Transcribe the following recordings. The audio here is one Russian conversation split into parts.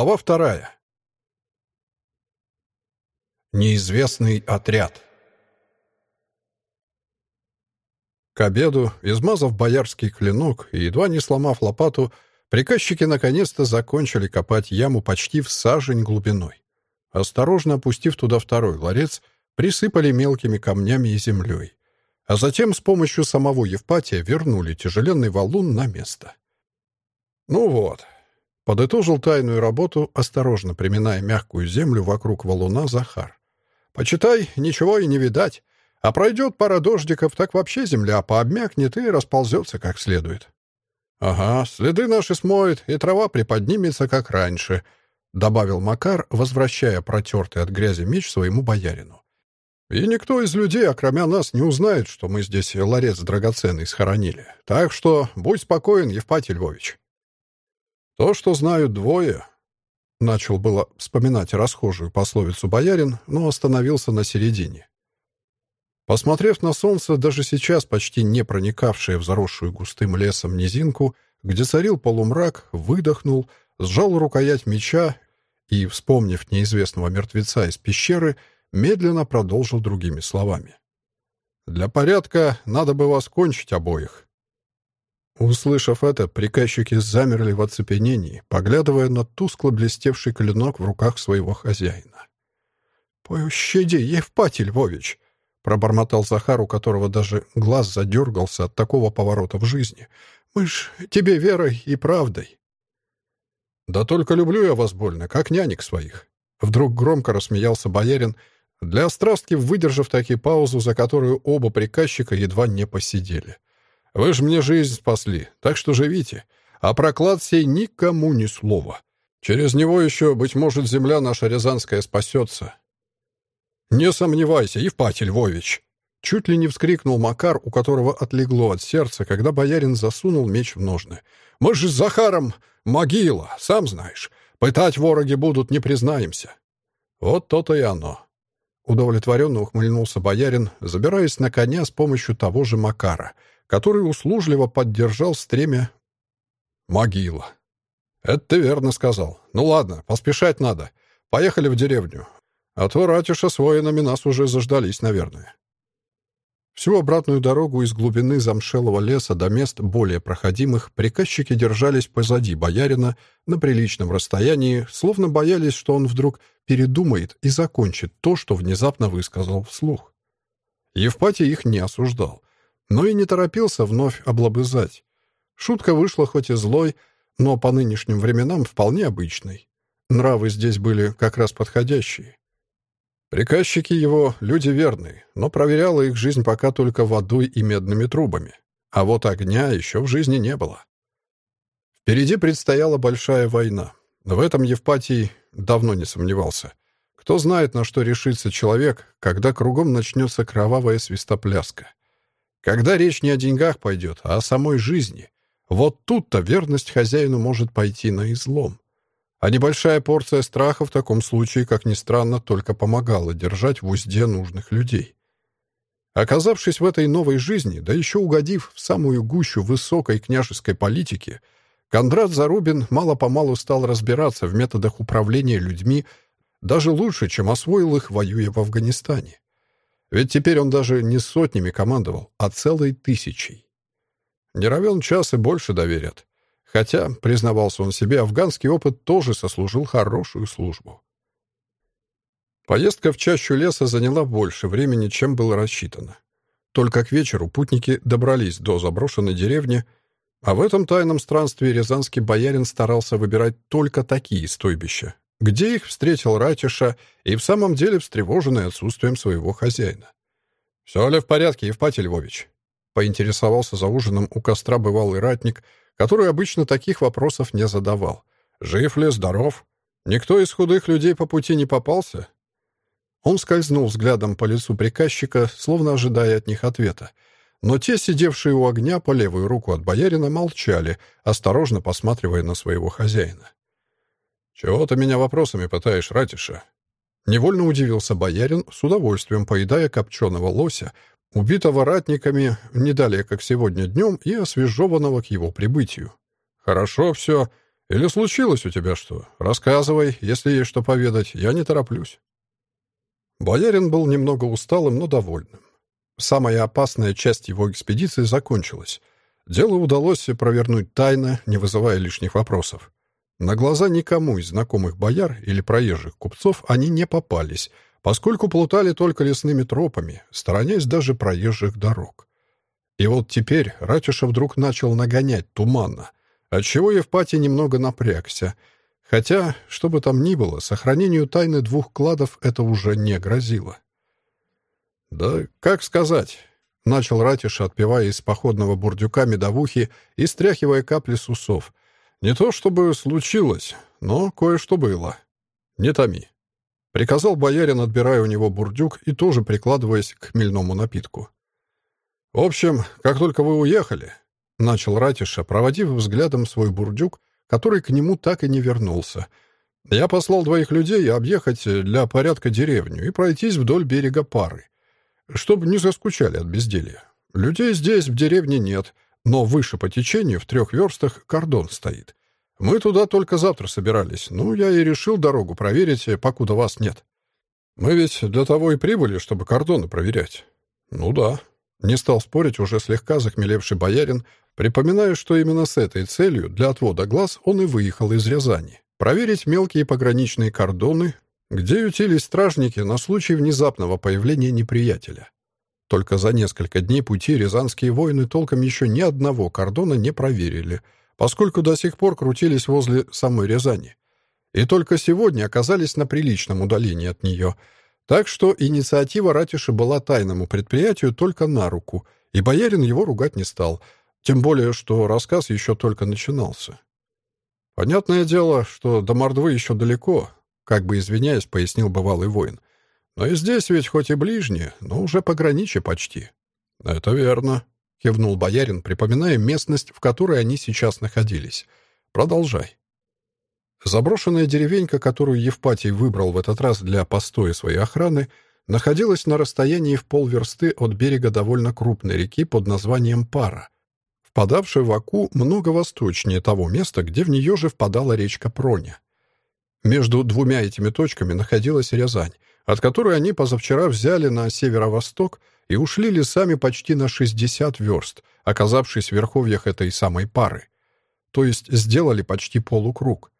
Глава вторая. Неизвестный отряд. К обеду, измазав боярский клинок и едва не сломав лопату, приказчики наконец-то закончили копать яму почти в сажень глубиной. Осторожно опустив туда второй ларец, присыпали мелкими камнями и землей. А затем с помощью самого Евпатия вернули тяжеленный валун на место. «Ну вот», — подытожил тайную работу, осторожно приминая мягкую землю вокруг валуна Захар. «Почитай, ничего и не видать. А пройдет пара дождиков, так вообще земля пообмякнет и расползется как следует». «Ага, следы наши смоет, и трава приподнимется, как раньше», — добавил Макар, возвращая протертый от грязи меч своему боярину. «И никто из людей, окромя нас, не узнает, что мы здесь ларец драгоценный схоронили. Так что будь спокоен, Евпатий Львович». То, что знают двое, начал было вспоминать расхожую пословицу боярин, но остановился на середине. Посмотрев на солнце, даже сейчас почти не проникавшее в заросшую густым лесом низинку, где царил полумрак, выдохнул, сжал рукоять меча и, вспомнив неизвестного мертвеца из пещеры, медленно продолжил другими словами. «Для порядка надо бы вас кончить обоих. Услышав это, приказчики замерли в оцепенении, поглядывая на тускло блестевший клинок в руках своего хозяина. «Пощади, Евпатий Львович!» — пробормотал Захар, у которого даже глаз задергался от такого поворота в жизни. «Мы ж тебе верой и правдой». «Да только люблю я вас больно, как нянек своих!» Вдруг громко рассмеялся боярин, для острастки выдержав таки паузу, за которую оба приказчика едва не посидели — вы ж мне жизнь спасли, так что живите. А проклад сей никому ни слова. Через него еще, быть может, земля наша Рязанская спасется. Не сомневайся, Евпатий Львович!» Чуть ли не вскрикнул Макар, у которого отлегло от сердца, когда боярин засунул меч в ножны. «Мы же с Захаром могила, сам знаешь. Пытать вороги будут, не признаемся». «Вот то-то и оно». Удовлетворенно ухмыльнулся боярин, забираясь на коня с помощью того же Макара — который услужливо поддержал стремя могила. «Это ты верно сказал. Ну ладно, поспешать надо. Поехали в деревню. А то Ратюша с воинами нас уже заждались, наверное». Всю обратную дорогу из глубины замшелого леса до мест более проходимых приказчики держались позади боярина на приличном расстоянии, словно боялись, что он вдруг передумает и закончит то, что внезапно высказал вслух. Евпатий их не осуждал но и не торопился вновь облобызать. Шутка вышла хоть и злой, но по нынешним временам вполне обычной. Нравы здесь были как раз подходящие. Приказчики его — люди верные, но проверяла их жизнь пока только водой и медными трубами. А вот огня еще в жизни не было. Впереди предстояла большая война. В этом Евпатий давно не сомневался. Кто знает, на что решится человек, когда кругом начнется кровавая свистопляска. Когда речь не о деньгах пойдет, а о самой жизни, вот тут-то верность хозяину может пойти на излом. А небольшая порция страха в таком случае, как ни странно, только помогала держать в узде нужных людей. Оказавшись в этой новой жизни, да еще угодив в самую гущу высокой княжеской политики, Кондрат Зарубин мало-помалу стал разбираться в методах управления людьми даже лучше, чем освоил их, воюя в Афганистане. Ведь теперь он даже не сотнями командовал, а целой тысячей. Не равен час и больше доверят. Хотя, признавался он себе, афганский опыт тоже сослужил хорошую службу. Поездка в чащу леса заняла больше времени, чем было рассчитано. Только к вечеру путники добрались до заброшенной деревни, а в этом тайном странстве рязанский боярин старался выбирать только такие стойбища, где их встретил Ратиша и в самом деле встревоженный отсутствием своего хозяина. «Все ли в порядке, Евпатий Львович?» Поинтересовался за ужином у костра бывалый ратник, который обычно таких вопросов не задавал. «Жив ли, здоров? Никто из худых людей по пути не попался?» Он скользнул взглядом по лицу приказчика, словно ожидая от них ответа. Но те, сидевшие у огня по левую руку от боярина, молчали, осторожно посматривая на своего хозяина. «Чего ты меня вопросами пытаешь, Ратиша?» Невольно удивился боярин, с удовольствием поедая копченого лося, убитого ратниками не далее, как сегодня днем, и освежеванного к его прибытию. «Хорошо все. Или случилось у тебя что? Рассказывай, если есть что поведать, я не тороплюсь». Боярин был немного усталым, но довольным. Самая опасная часть его экспедиции закончилась. Дело удалось провернуть тайно, не вызывая лишних вопросов. На глаза никому из знакомых бояр или проезжих купцов они не попались, поскольку плутали только лесными тропами, сторонясь даже проезжих дорог. И вот теперь Ратюша вдруг начал нагонять туманно, отчего Евпатий немного напрягся, хотя, что бы там ни было, сохранению тайны двух кладов это уже не грозило. «Да как сказать?» — начал Ратиша, отпивая из походного бурдюка медовухи и стряхивая капли с усов. «Не то чтобы случилось, но кое-что было. Не томи». Приказал боярин, отбирая у него бурдюк и тоже прикладываясь к хмельному напитку. «В общем, как только вы уехали», — начал Ратиша, проводив взглядом свой бурдюк, который к нему так и не вернулся, — «я послал двоих людей объехать для порядка деревню и пройтись вдоль берега пары чтобы не заскучали от безделья. Людей здесь, в деревне, нет, но выше по течению, в трех верстах, кордон стоит. Мы туда только завтра собирались. Ну, я и решил дорогу проверить, покуда вас нет. Мы ведь для того и прибыли, чтобы кордоны проверять. Ну да. Не стал спорить уже слегка захмелевший боярин, припоминая, что именно с этой целью для отвода глаз он и выехал из Рязани. Проверить мелкие пограничные кордоны, где ютились стражники на случай внезапного появления неприятеля. Только за несколько дней пути рязанские воины толком еще ни одного кордона не проверили, поскольку до сих пор крутились возле самой Рязани. И только сегодня оказались на приличном удалении от нее. Так что инициатива Ратиши была тайному предприятию только на руку, и боярин его ругать не стал, тем более, что рассказ еще только начинался. Понятное дело, что до Мордвы еще далеко, как бы извиняясь, пояснил бывалый воин. «Но и здесь ведь хоть и ближнее, но уже пограничье почти». «Это верно», — кивнул боярин, припоминая местность, в которой они сейчас находились. «Продолжай». Заброшенная деревенька, которую Евпатий выбрал в этот раз для постоя своей охраны, находилась на расстоянии в полверсты от берега довольно крупной реки под названием Пара, впадавшей в Аку много восточнее того места, где в нее же впадала речка Проня. Между двумя этими точками находилась Рязань, от которой они позавчера взяли на северо-восток и ушли лесами почти на 60 верст, оказавшись в верховьях этой самой пары. То есть сделали почти полукруг.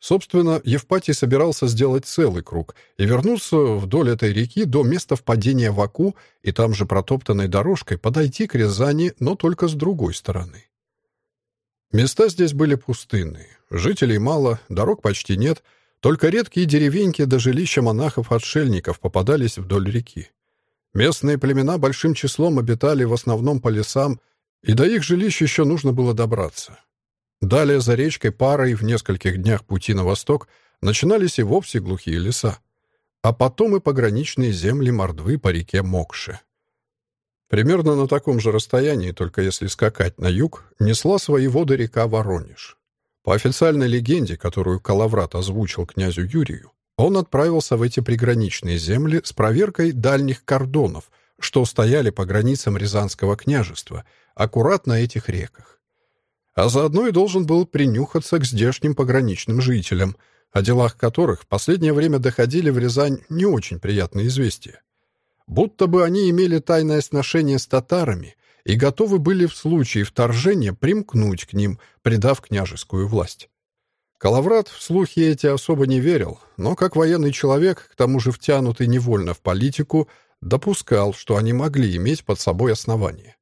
Собственно, Евпатий собирался сделать целый круг и вернуться вдоль этой реки до места впадения в Аку и там же протоптанной дорожкой подойти к Рязани, но только с другой стороны. Места здесь были пустынные, жителей мало, дорог почти нет, только редкие деревеньки до жилища монахов-отшельников попадались вдоль реки. Местные племена большим числом обитали в основном по лесам, и до их жилищ еще нужно было добраться. Далее за речкой парой в нескольких днях пути на восток начинались и вовсе глухие леса, а потом и пограничные земли Мордвы по реке Мокше. Примерно на таком же расстоянии, только если скакать на юг, несла свои воды река Воронеж. По официальной легенде, которую Калаврат озвучил князю Юрию, он отправился в эти приграничные земли с проверкой дальних кордонов, что стояли по границам Рязанского княжества, аккурат на этих реках. А заодно и должен был принюхаться к здешним пограничным жителям, о делах которых в последнее время доходили в Рязань не очень приятные известия будто бы они имели тайное сношение с татарами и готовы были в случае вторжения примкнуть к ним, предав княжескую власть. Калаврат в слухи эти особо не верил, но как военный человек, к тому же втянутый невольно в политику, допускал, что они могли иметь под собой основания.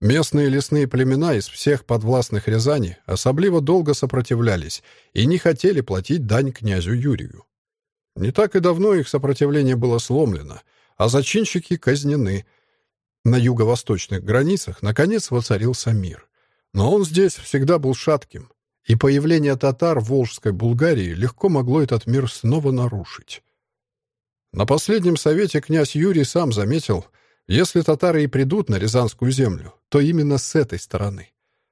Местные лесные племена из всех подвластных Рязани особливо долго сопротивлялись и не хотели платить дань князю Юрию. Не так и давно их сопротивление было сломлено — а зачинщики казнены. На юго-восточных границах, наконец, воцарился мир. Но он здесь всегда был шатким, и появление татар в Волжской Булгарии легко могло этот мир снова нарушить. На последнем совете князь Юрий сам заметил, если татары и придут на Рязанскую землю, то именно с этой стороны.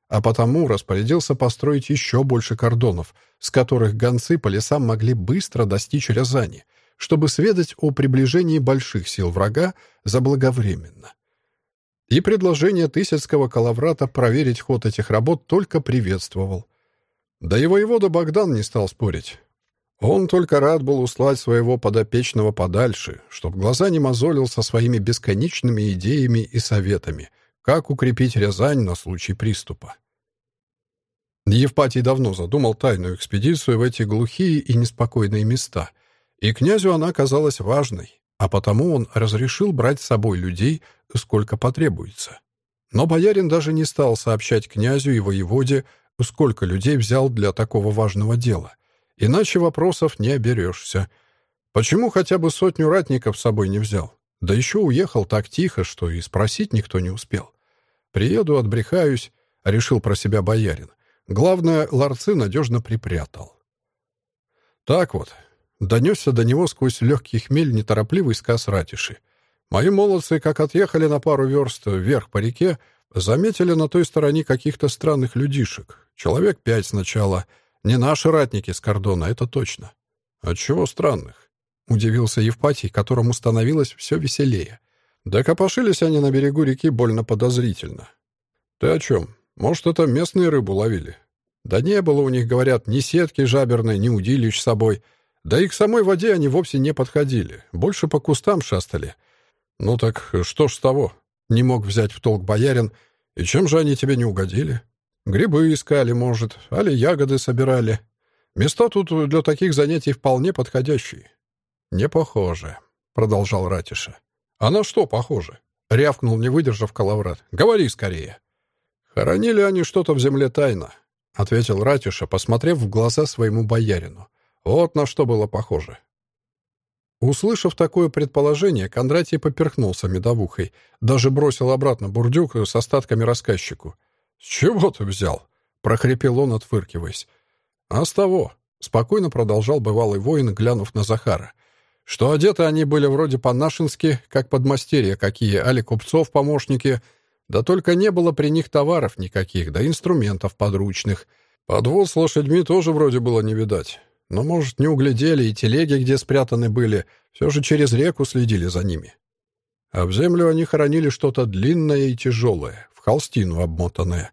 А потому распорядился построить еще больше кордонов, с которых гонцы по лесам могли быстро достичь Рязани — чтобы сведать о приближении больших сил врага заблаговременно. И предложение Тысяцкого Калаврата проверить ход этих работ только приветствовал. Да и воевода Богдан не стал спорить. Он только рад был услать своего подопечного подальше, чтоб глаза не мозолил со своими бесконечными идеями и советами, как укрепить Рязань на случай приступа. Евпатий давно задумал тайную экспедицию в эти глухие и неспокойные места, и князю она казалась важной, а потому он разрешил брать с собой людей, сколько потребуется. Но боярин даже не стал сообщать князю и воеводе, сколько людей взял для такого важного дела. Иначе вопросов не оберешься. Почему хотя бы сотню ратников с собой не взял? Да еще уехал так тихо, что и спросить никто не успел. Приеду, отбрехаюсь, — решил про себя боярин. Главное, ларцы надежно припрятал. Так вот, донесся до него сквозь легкий хмель неторопливый сказ ратиши. Мои молодцы, как отъехали на пару верст вверх по реке, заметили на той стороне каких-то странных людишек. Человек пять сначала — не наши ратники с кордона, это точно. Отчего странных? Удивился Евпатий, которому становилось все веселее. Да копошились они на берегу реки больно подозрительно. Ты о чем? Может, это местные рыбу ловили? Да не было у них, говорят, ни сетки жаберной, ни удилищ с собой. Да и к самой воде они вовсе не подходили. Больше по кустам шастали. Ну так что ж с того? Не мог взять в толк боярин. И чем же они тебе не угодили? Грибы искали, может, али ягоды собирали. Места тут для таких занятий вполне подходящие. Не похоже, продолжал Ратиша. А на что похоже? Рявкнул, не выдержав Калаврат. Говори скорее. Хоронили они что-то в земле тайно, ответил Ратиша, посмотрев в глаза своему боярину. Вот на что было похоже. Услышав такое предположение, Кондратий поперхнулся медовухой, даже бросил обратно бурдюк с остатками рассказчику — «С чего ты взял?» — прохрипел он, отфыркиваясь. «А с того», — спокойно продолжал бывалый воин, глянув на Захара, «что одеты они были вроде по-нашенски, как подмастерья какие, али купцов-помощники, да только не было при них товаров никаких, да инструментов подручных. Подвоз с лошадьми тоже вроде было не видать. Но, может, не углядели и телеги, где спрятаны были, все же через реку следили за ними. А в землю они хоронили что-то длинное и тяжелое, холстину обмотанная.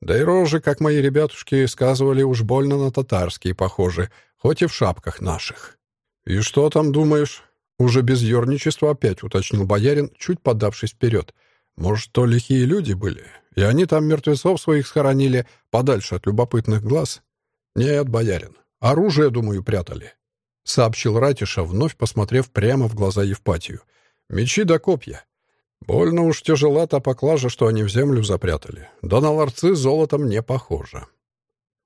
Да и рожи, как мои ребятушки сказывали, уж больно на татарские похожи, хоть и в шапках наших. «И что там думаешь?» Уже без ерничества опять уточнил боярин, чуть подавшись вперед. «Может, то лихие люди были, и они там мертвецов своих схоронили подальше от любопытных глаз?» «Нет, боярин, оружие, думаю, прятали», — сообщил Ратиша, вновь посмотрев прямо в глаза Евпатию. «Мечи да копья. Больно уж тяжела та поклажа, что они в землю запрятали. Да на ларцы золотом не похоже.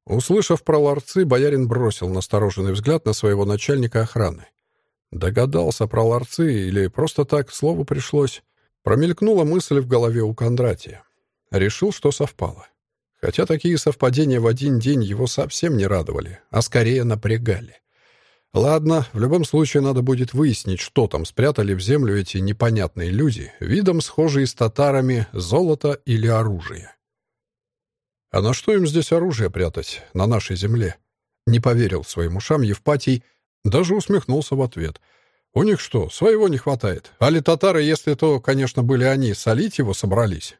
Услышав про ларцы, боярин бросил настороженный взгляд на своего начальника охраны. Догадался про ларцы или просто так слову пришлось. Промелькнула мысль в голове у Кондратия. Решил, что совпало. Хотя такие совпадения в один день его совсем не радовали, а скорее напрягали. Ладно, в любом случае надо будет выяснить, что там спрятали в землю эти непонятные люди, видом схожие с татарами, золото или оружие. А на что им здесь оружие прятать, на нашей земле? Не поверил своим ушам Евпатий, даже усмехнулся в ответ. У них что, своего не хватает? Али татары, если то, конечно, были они, солить его собрались?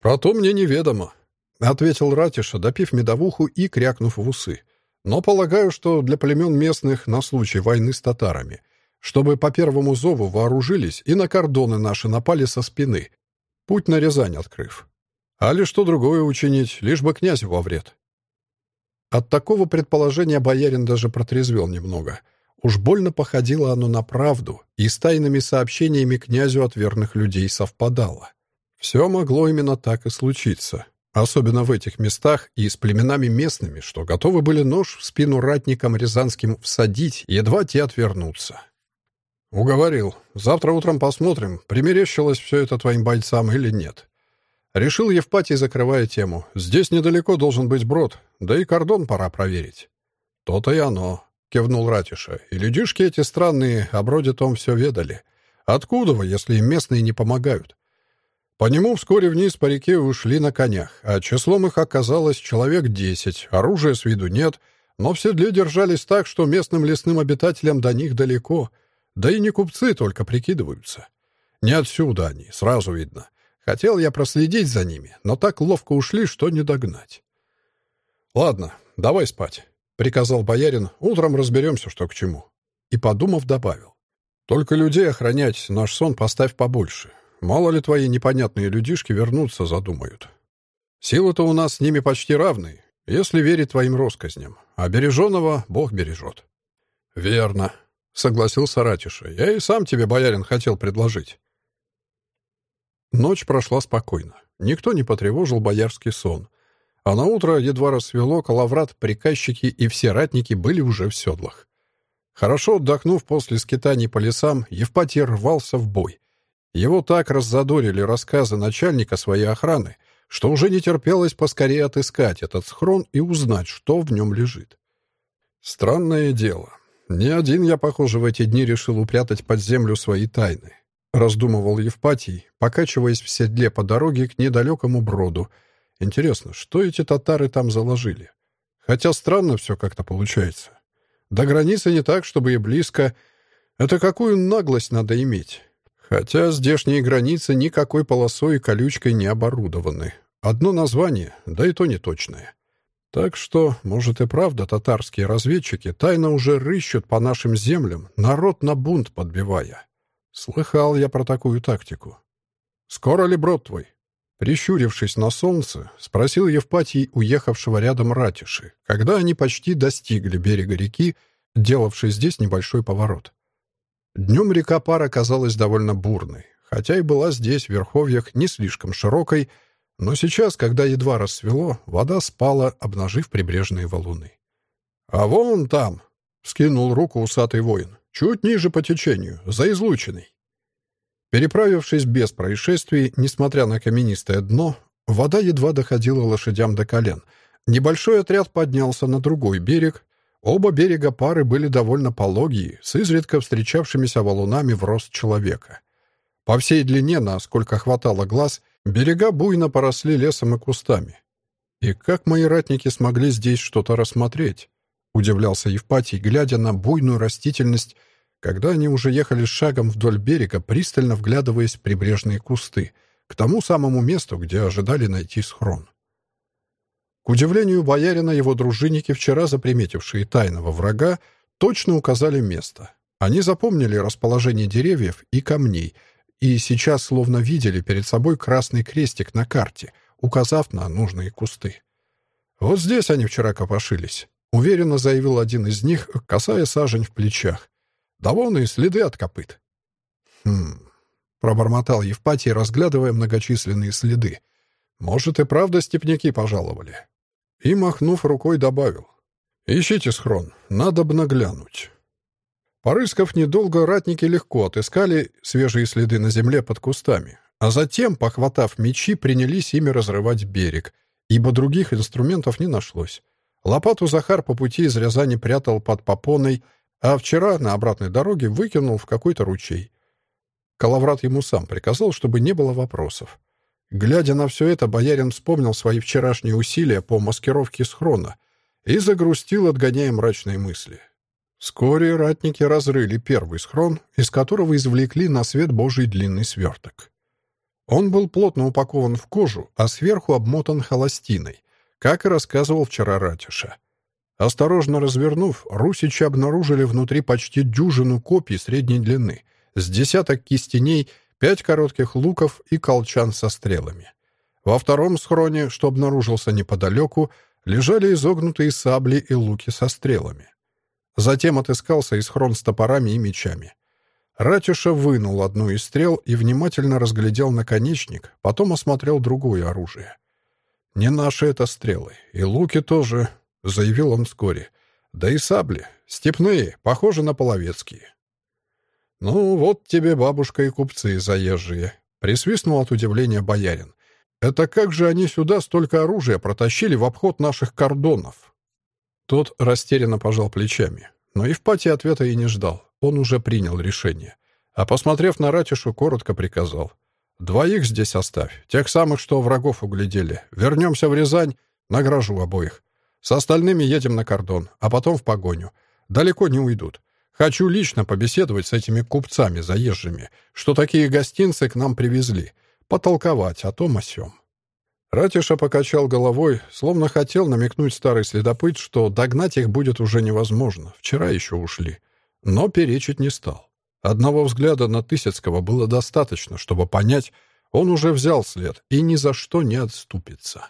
Про то мне неведомо, — ответил Ратиша, допив медовуху и крякнув в усы. Но полагаю, что для племен местных на случай войны с татарами, чтобы по первому зову вооружились и на кордоны наши напали со спины, путь на Рязань открыв. А ли что другое учинить, лишь бы князю во вред. От такого предположения боярин даже протрезвел немного. Уж больно походило оно на правду, и с тайными сообщениями князю от верных людей совпадало. Все могло именно так и случиться. Особенно в этих местах и с племенами местными, что готовы были нож в спину ратникам рязанским всадить, едва те отвернутся. Уговорил. Завтра утром посмотрим, примерещилось все это твоим бойцам или нет. Решил Евпатий, закрывая тему. Здесь недалеко должен быть брод, да и кордон пора проверить. То-то и оно, кивнул Ратиша. И людишки эти странные о броде том все ведали. Откуда вы, если им местные не помогают? По нему вскоре вниз по реке ушли на конях, а числом их оказалось человек десять, оружия с виду нет, но в седле держались так, что местным лесным обитателям до них далеко, да и не купцы только прикидываются. Не отсюда они, сразу видно. Хотел я проследить за ними, но так ловко ушли, что не догнать. Ладно, давай спать», — приказал боярин. «Утром разберемся, что к чему». И, подумав, добавил. «Только людей охранять наш сон поставь побольше. Мало ли твои непонятные людишки вернуться задумают. Силы-то у нас с ними почти равны, если верить твоим россказням. А береженого Бог бережет». «Верно», — согласился Ратиша. «Я и сам тебе, боярин, хотел предложить». Ночь прошла спокойно. Никто не потревожил боярский сон. А на утро едва рассвело, калаврат, приказчики и все ратники были уже в седлах. Хорошо отдохнув после скитаний по лесам, Евпатий рвался в бой. Его так раззадорили рассказы начальника своей охраны, что уже не терпелось поскорее отыскать этот схрон и узнать, что в нем лежит. Странное дело. Не один я, похоже, в эти дни решил упрятать под землю свои тайны. Раздумывал Евпатий, покачиваясь в седле по дороге к недалекому броду. Интересно, что эти татары там заложили? Хотя странно все как-то получается. До границы не так, чтобы и близко. Это какую наглость надо иметь? Хотя здешние границы никакой полосой и колючкой не оборудованы. Одно название, да и то не точное. Так что, может и правда, татарские разведчики тайно уже рыщут по нашим землям, народ на бунт подбивая. Слыхал я про такую тактику. «Скоро ли брод твой?» Прищурившись на солнце, спросил Евпатий уехавшего рядом ратиши, когда они почти достигли берега реки, делавшей здесь небольшой поворот. Днем река Пара казалась довольно бурной, хотя и была здесь, в верховьях, не слишком широкой, но сейчас, когда едва рассвело, вода спала, обнажив прибрежные валуны. «А вон там!» — скинул руку усатый воин. «Чуть ниже по течению, за излучиной». Переправившись без происшествий, несмотря на каменистое дно, вода едва доходила лошадям до колен. Небольшой отряд поднялся на другой берег. Оба берега пары были довольно пологие, с изредка встречавшимися валунами в рост человека. По всей длине, насколько хватало глаз, Берега буйно поросли лесом и кустами. И как мои ратники смогли здесь что-то рассмотреть? Удивлялся Евпатий, глядя на буйную растительность, когда они уже ехали шагом вдоль берега, пристально вглядываясь в прибрежные кусты, к тому самому месту, где ожидали найти схрон. К удивлению боярина, его дружинники, вчера заприметившие тайного врага, точно указали место. Они запомнили расположение деревьев и камней — и сейчас словно видели перед собой красный крестик на карте, указав на нужные кусты. «Вот здесь они вчера копошились», — уверенно заявил один из них, касая сажень в плечах. «Да вон и следы от копыт». «Хм...» — пробормотал Евпатий, разглядывая многочисленные следы. «Может, и правда степняки пожаловали?» И, махнув рукой, добавил. «Ищите схрон, надо бы наглянуть». Порыскав недолго, ратники легко отыскали свежие следы на земле под кустами, а затем, похватав мечи, принялись ими разрывать берег, ибо других инструментов не нашлось. Лопату Захар по пути из Рязани прятал под попоной, а вчера на обратной дороге выкинул в какой-то ручей. Калаврат ему сам приказал, чтобы не было вопросов. Глядя на все это, боярин вспомнил свои вчерашние усилия по маскировке схрона и загрустил, отгоняя мрачные мысли. Вскоре ратники разрыли первый схрон, из которого извлекли на свет Божий длинный сверток. Он был плотно упакован в кожу, а сверху обмотан холостиной, как и рассказывал вчера Ратиша. Осторожно развернув, русичи обнаружили внутри почти дюжину копий средней длины, с десяток кистеней, пять коротких луков и колчан со стрелами. Во втором схроне, что обнаружился неподалеку, лежали изогнутые сабли и луки со стрелами. Затем отыскался и схрон с топорами и мечами. Ратюша вынул одну из стрел и внимательно разглядел наконечник, потом осмотрел другое оружие. «Не наши это стрелы, и луки тоже», — заявил он вскоре. «Да и сабли, степные, похожи на половецкие». «Ну, вот тебе бабушка и купцы заезжие», — присвистнул от удивления боярин. «Это как же они сюда столько оружия протащили в обход наших кордонов?» Тот растерянно пожал плечами. Но Евпатий ответа и не ждал. Он уже принял решение. А посмотрев на Ратишу, коротко приказал. «Двоих здесь оставь. Тех самых, что врагов углядели. Вернемся в Рязань, награжу обоих. С остальными едем на кордон, а потом в погоню. Далеко не уйдут. Хочу лично побеседовать с этими купцами заезжими, что такие гостинцы к нам привезли. Потолковать о том о сём». Ратиша покачал головой, словно хотел намекнуть старый следопыт, что догнать их будет уже невозможно. Вчера еще ушли. Но перечить не стал. Одного взгляда на Тысяцкого было достаточно, чтобы понять, он уже взял след и ни за что не отступится.